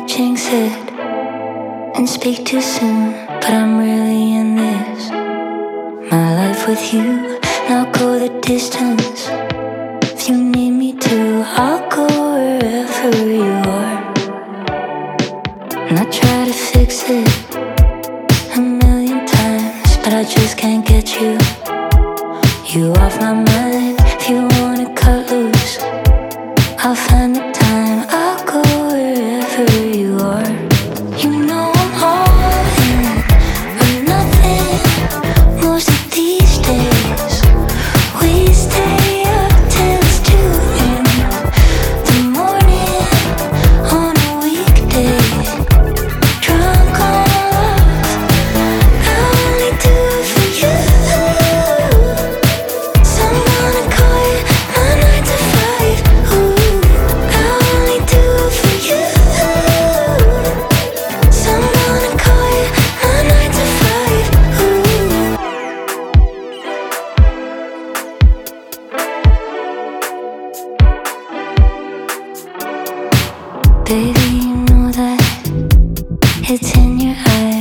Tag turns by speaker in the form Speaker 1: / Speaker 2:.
Speaker 1: to jinx it and speak too soon, but I'm really in this. My life with you, and I'll go the distance. If you need me to, I'll go wherever you are. And I try to fix it a million times, but I just can't get you. You off my mind. If you wanna cut loose, I'll find the time. I'll Baby, you know that it's in your eyes.